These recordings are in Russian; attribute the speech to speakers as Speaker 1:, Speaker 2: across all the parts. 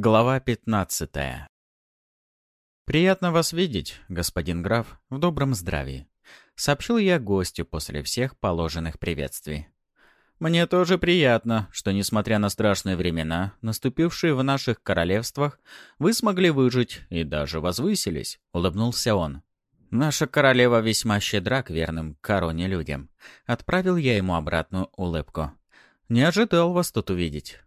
Speaker 1: Глава 15 «Приятно вас видеть, господин граф, в добром здравии», — сообщил я гостю после всех положенных приветствий. «Мне тоже приятно, что, несмотря на страшные времена, наступившие в наших королевствах, вы смогли выжить и даже возвысились», — улыбнулся он. «Наша королева весьма щедра к верным короне людям», — отправил я ему обратную улыбку. «Не ожидал вас тут увидеть».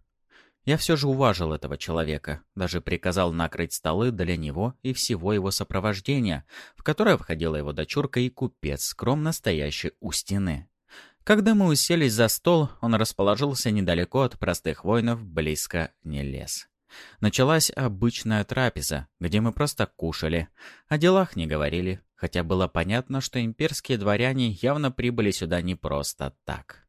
Speaker 1: Я все же уважил этого человека, даже приказал накрыть столы для него и всего его сопровождения, в которое входила его дочурка и купец, скромно стоящий у стены. Когда мы уселись за стол, он расположился недалеко от простых воинов, близко не лез. Началась обычная трапеза, где мы просто кушали, о делах не говорили, хотя было понятно, что имперские дворяне явно прибыли сюда не просто так.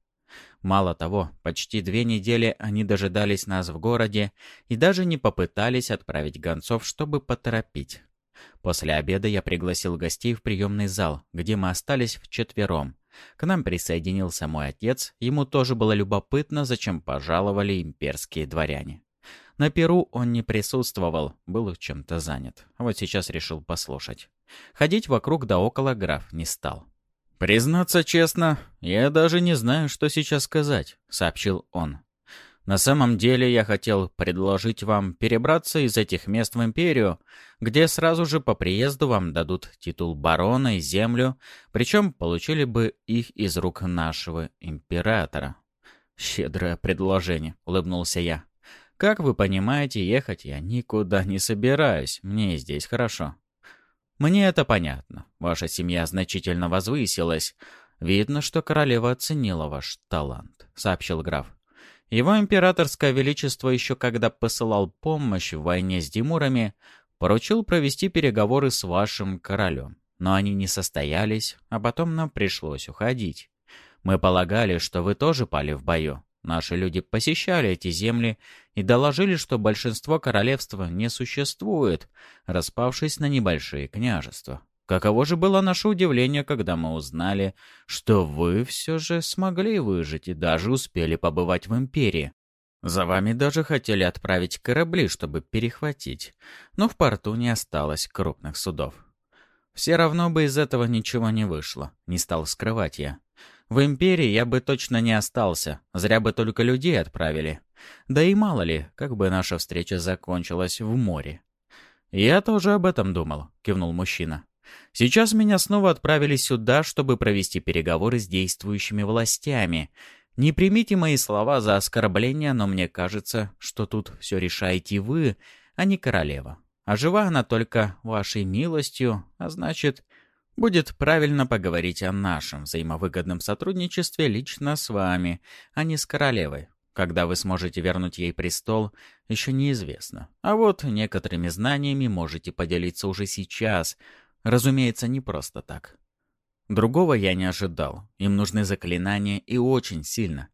Speaker 1: Мало того, почти две недели они дожидались нас в городе и даже не попытались отправить гонцов, чтобы поторопить. После обеда я пригласил гостей в приемный зал, где мы остались вчетвером. К нам присоединился мой отец, ему тоже было любопытно, зачем пожаловали имперские дворяне. На Перу он не присутствовал, был чем-то занят. Вот сейчас решил послушать. Ходить вокруг да около граф не стал. «Признаться честно, я даже не знаю, что сейчас сказать», — сообщил он. «На самом деле я хотел предложить вам перебраться из этих мест в Империю, где сразу же по приезду вам дадут титул барона и землю, причем получили бы их из рук нашего императора». «Щедрое предложение», — улыбнулся я. «Как вы понимаете, ехать я никуда не собираюсь, мне здесь хорошо». «Мне это понятно. Ваша семья значительно возвысилась. Видно, что королева оценила ваш талант», — сообщил граф. Его императорское величество еще когда посылал помощь в войне с Димурами, поручил провести переговоры с вашим королем. Но они не состоялись, а потом нам пришлось уходить. Мы полагали, что вы тоже пали в бою. Наши люди посещали эти земли и доложили, что большинство королевства не существует, распавшись на небольшие княжества. Каково же было наше удивление, когда мы узнали, что вы все же смогли выжить и даже успели побывать в Империи. За вами даже хотели отправить корабли, чтобы перехватить, но в порту не осталось крупных судов. Все равно бы из этого ничего не вышло, не стал скрывать я. В Империи я бы точно не остался, зря бы только людей отправили. Да и мало ли, как бы наша встреча закончилась в море. «Я тоже об этом думал», — кивнул мужчина. «Сейчас меня снова отправили сюда, чтобы провести переговоры с действующими властями. Не примите мои слова за оскорбление, но мне кажется, что тут все решаете вы, а не королева. А жива она только вашей милостью, а значит, Будет правильно поговорить о нашем взаимовыгодном сотрудничестве лично с вами, а не с королевой. Когда вы сможете вернуть ей престол, еще неизвестно. А вот некоторыми знаниями можете поделиться уже сейчас. Разумеется, не просто так. Другого я не ожидал. Им нужны заклинания и очень сильно.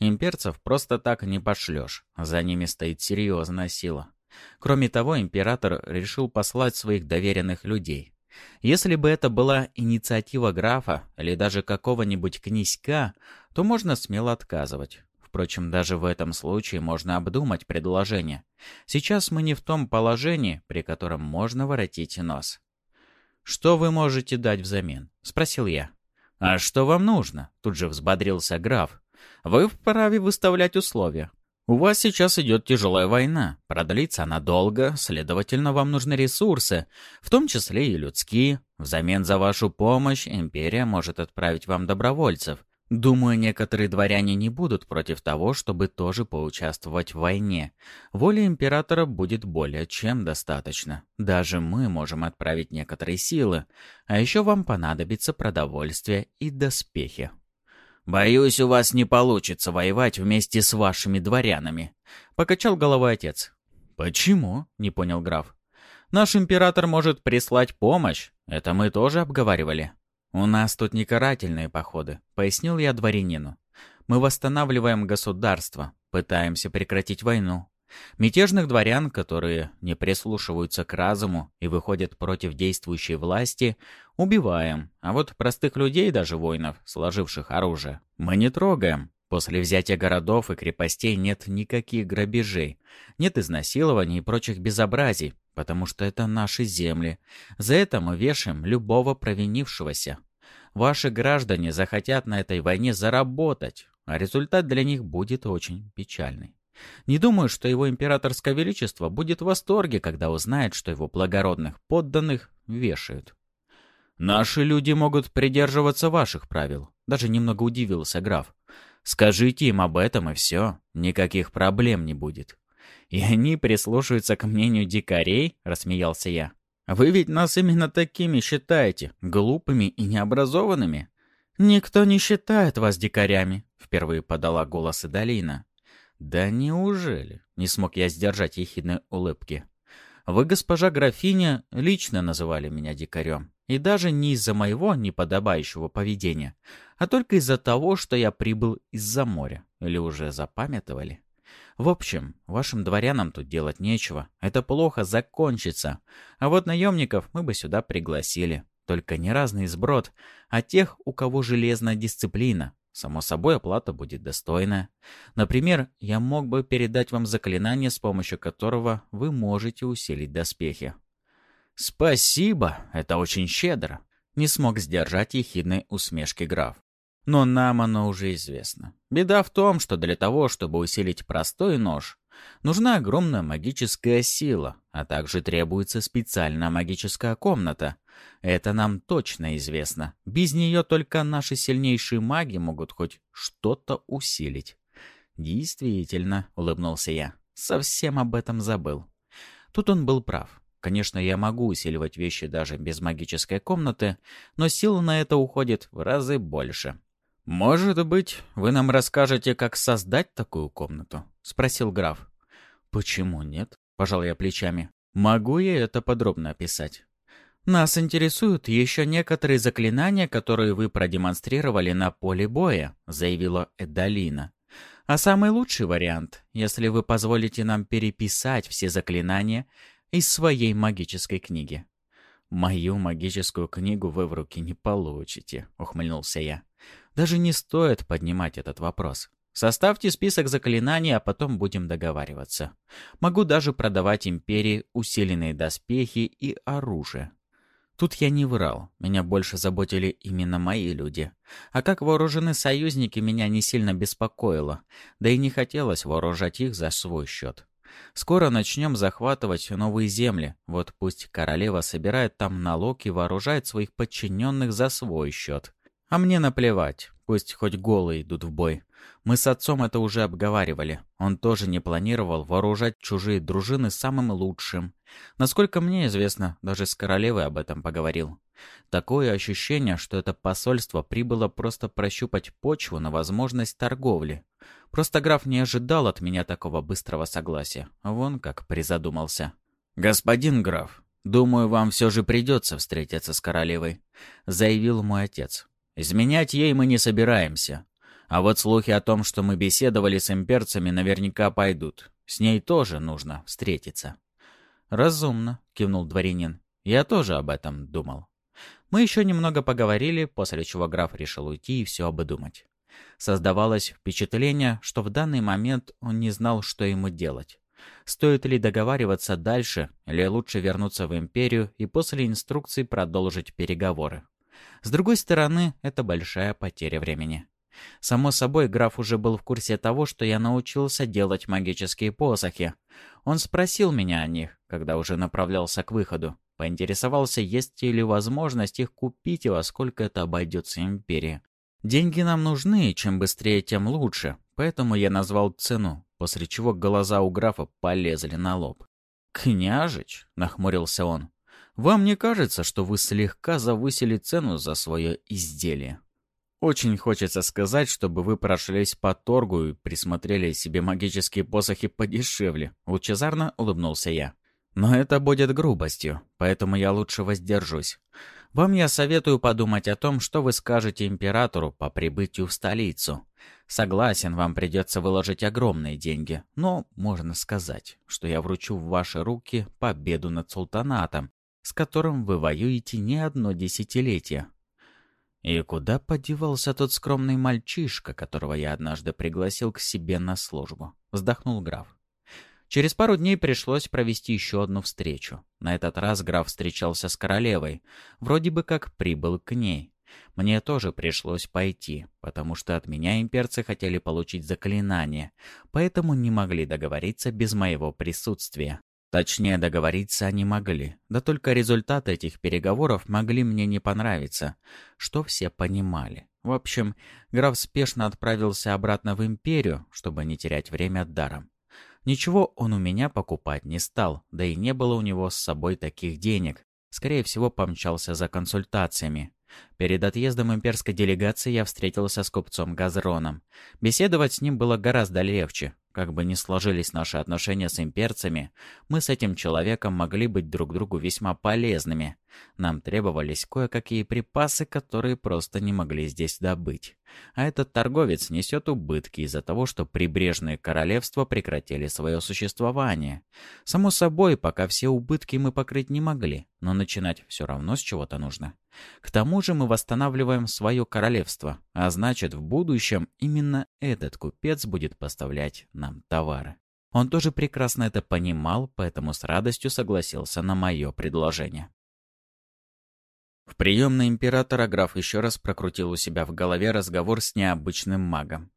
Speaker 1: Имперцев просто так не пошлешь. За ними стоит серьезная сила. Кроме того, император решил послать своих доверенных людей. Если бы это была инициатива графа или даже какого-нибудь князька, то можно смело отказывать. Впрочем, даже в этом случае можно обдумать предложение. Сейчас мы не в том положении, при котором можно воротить нос. «Что вы можете дать взамен?» — спросил я. «А что вам нужно?» — тут же взбодрился граф. «Вы вправе выставлять условия. У вас сейчас идет тяжелая война. Продлится она долго, следовательно, вам нужны ресурсы, в том числе и людские. Взамен за вашу помощь империя может отправить вам добровольцев. Думаю, некоторые дворяне не будут против того, чтобы тоже поучаствовать в войне. Воли императора будет более чем достаточно. Даже мы можем отправить некоторые силы. А еще вам понадобится продовольствие и доспехи. «Боюсь, у вас не получится воевать вместе с вашими дворянами», — покачал головой отец. «Почему?» — не понял граф. «Наш император может прислать помощь. Это мы тоже обговаривали». «У нас тут не карательные походы», — пояснил я дворянину. «Мы восстанавливаем государство, пытаемся прекратить войну. Мятежных дворян, которые не прислушиваются к разуму и выходят против действующей власти, убиваем, а вот простых людей, даже воинов, сложивших оружие, мы не трогаем. После взятия городов и крепостей нет никаких грабежей, нет изнасилований и прочих безобразий, потому что это наши земли. За это мы вешаем любого провинившегося. Ваши граждане захотят на этой войне заработать, а результат для них будет очень печальный. Не думаю, что его императорское величество будет в восторге, когда узнает, что его благородных подданных вешают. «Наши люди могут придерживаться ваших правил», — даже немного удивился граф. «Скажите им об этом, и все, никаких проблем не будет». «И они прислушаются к мнению дикарей?» — рассмеялся я. «Вы ведь нас именно такими считаете, глупыми и необразованными?» «Никто не считает вас дикарями», — впервые подала голос Идалина. «Да неужели?» — не смог я сдержать ехидной улыбки. «Вы, госпожа графиня, лично называли меня дикарем. И даже не из-за моего неподобающего поведения, а только из-за того, что я прибыл из-за моря. Или уже запамятовали?» В общем, вашим дворянам тут делать нечего. Это плохо закончится. А вот наемников мы бы сюда пригласили. Только не разный сброд, а тех, у кого железная дисциплина, Само собой, оплата будет достойная. Например, я мог бы передать вам заклинание, с помощью которого вы можете усилить доспехи. «Спасибо, это очень щедро», — не смог сдержать ехидной усмешки граф. Но нам оно уже известно. Беда в том, что для того, чтобы усилить простой нож, нужна огромная магическая сила, а также требуется специальная магическая комната, это нам точно известно. Без нее только наши сильнейшие маги могут хоть что-то усилить. Действительно, улыбнулся я. Совсем об этом забыл. Тут он был прав. Конечно, я могу усиливать вещи даже без магической комнаты, но сил на это уходит в разы больше. «Может быть, вы нам расскажете, как создать такую комнату?» — спросил граф. «Почему нет?» — пожал я плечами. «Могу я это подробно описать?» Нас интересуют еще некоторые заклинания, которые вы продемонстрировали на поле боя, заявила Эдалина. А самый лучший вариант, если вы позволите нам переписать все заклинания из своей магической книги. «Мою магическую книгу вы в руки не получите», — ухмыльнулся я. «Даже не стоит поднимать этот вопрос. Составьте список заклинаний, а потом будем договариваться. Могу даже продавать империи усиленные доспехи и оружие. Тут я не врал, меня больше заботили именно мои люди. А как вооружены союзники, меня не сильно беспокоило, да и не хотелось вооружать их за свой счет. Скоро начнем захватывать новые земли, вот пусть королева собирает там налог и вооружает своих подчиненных за свой счет. А мне наплевать, пусть хоть голые идут в бой. Мы с отцом это уже обговаривали. Он тоже не планировал вооружать чужие дружины самым лучшим. Насколько мне известно, даже с королевой об этом поговорил. Такое ощущение, что это посольство прибыло просто прощупать почву на возможность торговли. Просто граф не ожидал от меня такого быстрого согласия. Вон как призадумался. «Господин граф, думаю, вам все же придется встретиться с королевой», — заявил мой отец. «Изменять ей мы не собираемся. А вот слухи о том, что мы беседовали с имперцами, наверняка пойдут. С ней тоже нужно встретиться». «Разумно», — кивнул дворянин. «Я тоже об этом думал». Мы еще немного поговорили, после чего граф решил уйти и все обдумать. Создавалось впечатление, что в данный момент он не знал, что ему делать. Стоит ли договариваться дальше, или лучше вернуться в империю и после инструкций продолжить переговоры. С другой стороны, это большая потеря времени. Само собой, граф уже был в курсе того, что я научился делать магические посохи. Он спросил меня о них, когда уже направлялся к выходу. Поинтересовался, есть ли возможность их купить и во сколько это обойдется империи. Деньги нам нужны, чем быстрее, тем лучше. Поэтому я назвал цену, после чего глаза у графа полезли на лоб. «Княжич», — нахмурился он, — «вам не кажется, что вы слегка завысили цену за свое изделие?» Очень хочется сказать, чтобы вы прошлись по торгу и присмотрели себе магические посохи подешевле. Лучезарно улыбнулся я. Но это будет грубостью, поэтому я лучше воздержусь. Вам я советую подумать о том, что вы скажете императору по прибытию в столицу. Согласен, вам придется выложить огромные деньги, но можно сказать, что я вручу в ваши руки победу над султанатом, с которым вы воюете не одно десятилетие. И куда подевался тот скромный мальчишка, которого я однажды пригласил к себе на службу? Вздохнул граф. Через пару дней пришлось провести еще одну встречу. На этот раз граф встречался с королевой. Вроде бы как прибыл к ней. Мне тоже пришлось пойти, потому что от меня имперцы хотели получить заклинание, поэтому не могли договориться без моего присутствия. Точнее, договориться они могли, да только результаты этих переговоров могли мне не понравиться, что все понимали. В общем, граф спешно отправился обратно в Империю, чтобы не терять время даром. Ничего он у меня покупать не стал, да и не было у него с собой таких денег. Скорее всего, помчался за консультациями. Перед отъездом имперской делегации я встретился с купцом Газроном. Беседовать с ним было гораздо легче. Как бы ни сложились наши отношения с имперцами, мы с этим человеком могли быть друг другу весьма полезными. Нам требовались кое-какие припасы, которые просто не могли здесь добыть. А этот торговец несет убытки из-за того, что прибрежные королевства прекратили свое существование. Само собой, пока все убытки мы покрыть не могли, но начинать все равно с чего-то нужно. К тому же мы восстанавливаем свое королевство, а значит, в будущем именно этот купец будет поставлять нам товары. Он тоже прекрасно это понимал, поэтому с радостью согласился на мое предложение. В приемной императора граф еще раз прокрутил у себя в голове разговор с необычным магом.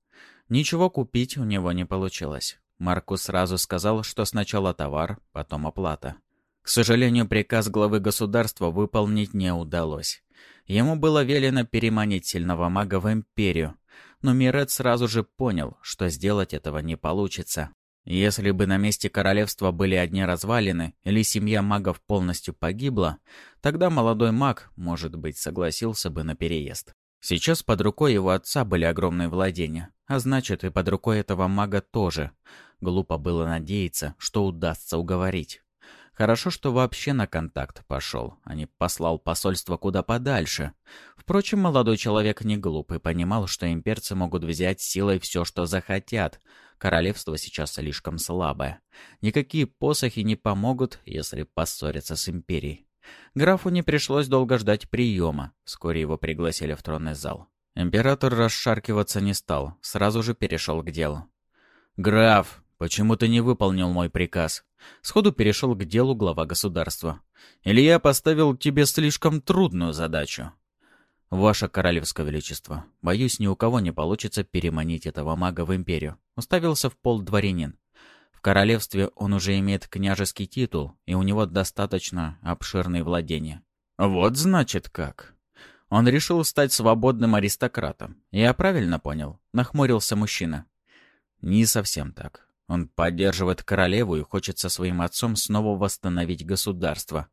Speaker 1: Ничего купить у него не получилось. Маркус сразу сказал, что сначала товар, потом оплата. К сожалению, приказ главы государства выполнить не удалось. Ему было велено переманить сильного мага в империю, но Мирет сразу же понял, что сделать этого не получится. Если бы на месте королевства были одни развалины, или семья магов полностью погибла, тогда молодой маг, может быть, согласился бы на переезд. Сейчас под рукой его отца были огромные владения, а значит и под рукой этого мага тоже. Глупо было надеяться, что удастся уговорить. Хорошо, что вообще на контакт пошел, а не послал посольство куда подальше. Впрочем, молодой человек не глуп и понимал, что имперцы могут взять силой все, что захотят. Королевство сейчас слишком слабое. Никакие посохи не помогут, если поссориться с империей. Графу не пришлось долго ждать приема. Вскоре его пригласили в тронный зал. Император расшаркиваться не стал, сразу же перешел к делу. «Граф, почему ты не выполнил мой приказ?» Сходу перешел к делу глава государства. «Или я поставил тебе слишком трудную задачу?» «Ваше Королевское Величество, боюсь, ни у кого не получится переманить этого мага в империю», — уставился в пол дворянин. «В королевстве он уже имеет княжеский титул, и у него достаточно обширные владения». «Вот значит как». Он решил стать свободным аристократом. Я правильно понял? Нахмурился мужчина. Не совсем так. Он поддерживает королеву и хочет со своим отцом снова восстановить государство.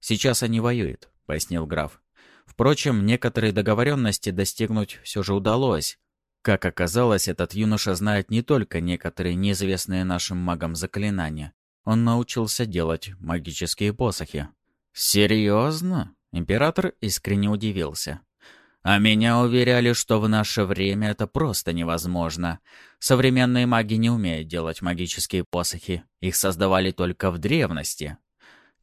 Speaker 1: Сейчас они воюют, пояснил граф. Впрочем, некоторые договоренности достигнуть все же удалось. Как оказалось, этот юноша знает не только некоторые неизвестные нашим магам заклинания. Он научился делать магические посохи. «Серьезно?» Император искренне удивился. А меня уверяли, что в наше время это просто невозможно. Современные маги не умеют делать магические посохи. Их создавали только в древности.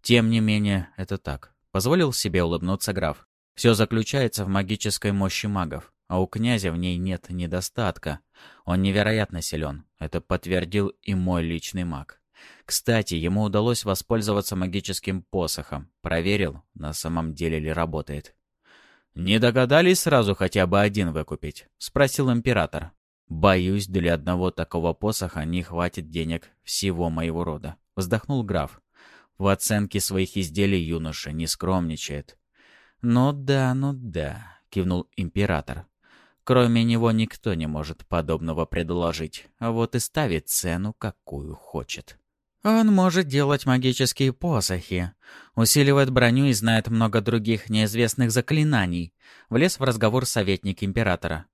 Speaker 1: Тем не менее, это так. Позволил себе улыбнуться граф. Все заключается в магической мощи магов, а у князя в ней нет недостатка. Он невероятно силен. Это подтвердил и мой личный маг. Кстати, ему удалось воспользоваться магическим посохом. Проверил, на самом деле ли работает. «Не догадались сразу хотя бы один выкупить?» — спросил император. «Боюсь, для одного такого посоха не хватит денег всего моего рода», — вздохнул граф. В оценке своих изделий юноша не скромничает. «Ну да, ну да», — кивнул император. «Кроме него никто не может подобного предложить, а вот и ставит цену, какую хочет». Он может делать магические посохи, усиливает броню и знает много других неизвестных заклинаний. Влез в разговор советник императора.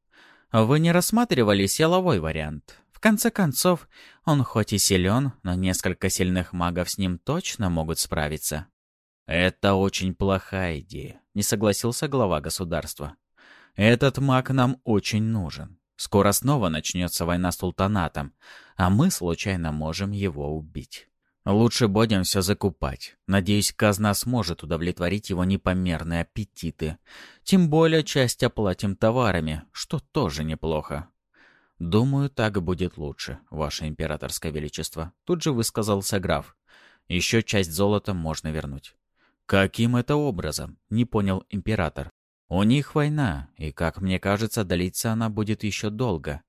Speaker 1: Вы не рассматривали силовой вариант? В конце концов, он хоть и силен, но несколько сильных магов с ним точно могут справиться. Это очень плохая идея, не согласился глава государства. Этот маг нам очень нужен. Скоро снова начнется война с султанатом, а мы случайно можем его убить. Лучше будем все закупать. Надеюсь, казна сможет удовлетворить его непомерные аппетиты. Тем более часть оплатим товарами, что тоже неплохо. «Думаю, так будет лучше, Ваше Императорское Величество», — тут же высказался граф. «Еще часть золота можно вернуть». «Каким это образом?» — не понял император. «У них война, и, как мне кажется, длиться она будет еще долго.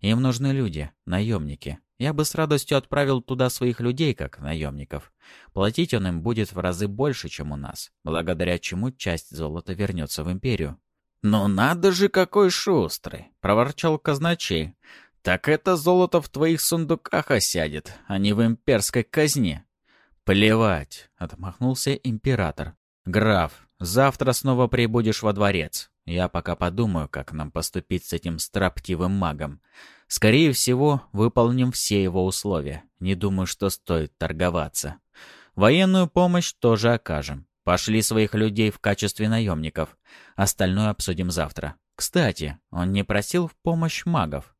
Speaker 1: Им нужны люди, наемники. Я бы с радостью отправил туда своих людей, как наемников. Платить он им будет в разы больше, чем у нас, благодаря чему часть золота вернется в империю. «Ну надо же, какой шустрый!» — проворчал казначей. «Так это золото в твоих сундуках осядет, а не в имперской казне». «Плевать!» — отмахнулся император. «Граф, завтра снова прибудешь во дворец. Я пока подумаю, как нам поступить с этим строптивым магом. Скорее всего, выполним все его условия. Не думаю, что стоит торговаться. Военную помощь тоже окажем. Пошли своих людей в качестве наемников. Остальное обсудим завтра. Кстати, он не просил в помощь магов.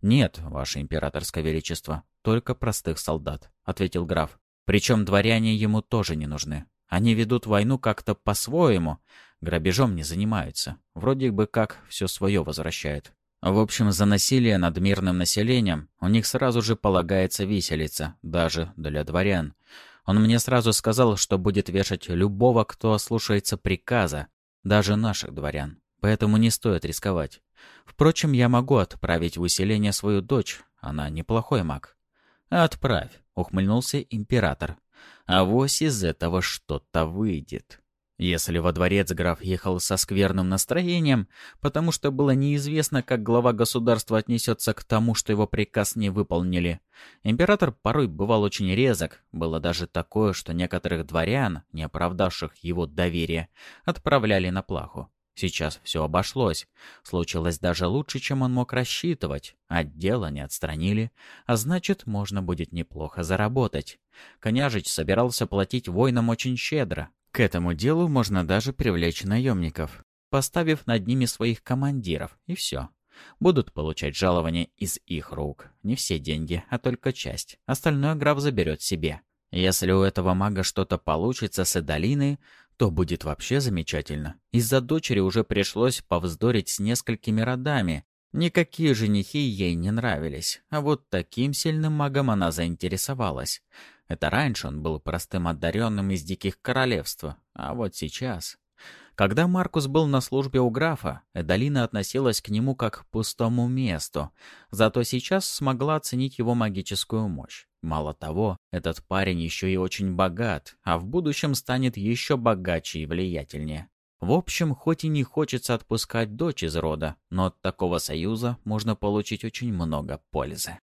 Speaker 1: «Нет, ваше императорское величество, только простых солдат», — ответил граф. «Причем дворяне ему тоже не нужны. Они ведут войну как-то по-своему, грабежом не занимаются. Вроде бы как все свое возвращают. В общем, за насилие над мирным населением у них сразу же полагается виселица, даже для дворян. Он мне сразу сказал, что будет вешать любого, кто ослушается приказа, даже наших дворян. Поэтому не стоит рисковать. Впрочем, я могу отправить в усиление свою дочь. Она неплохой маг. «Отправь», — ухмыльнулся император. «А вось из этого что-то выйдет». Если во дворец граф ехал со скверным настроением, потому что было неизвестно, как глава государства отнесется к тому, что его приказ не выполнили, император порой бывал очень резок, было даже такое, что некоторых дворян, не оправдавших его доверия, отправляли на плаху. Сейчас все обошлось. Случилось даже лучше, чем он мог рассчитывать. От дела не отстранили, а значит, можно будет неплохо заработать. Коняжич собирался платить воинам очень щедро, к этому делу можно даже привлечь наемников, поставив над ними своих командиров, и все. Будут получать жалование из их рук. Не все деньги, а только часть. Остальное граф заберет себе. Если у этого мага что-то получится с Эдолиной, то будет вообще замечательно. Из-за дочери уже пришлось повздорить с несколькими родами. Никакие женихи ей не нравились, а вот таким сильным магом она заинтересовалась. Это раньше он был простым одаренным из диких королевств, а вот сейчас... Когда Маркус был на службе у графа, Эдалина относилась к нему как к пустому месту, зато сейчас смогла оценить его магическую мощь. Мало того, этот парень еще и очень богат, а в будущем станет еще богаче и влиятельнее. В общем, хоть и не хочется отпускать дочь из рода, но от такого союза можно получить очень много пользы.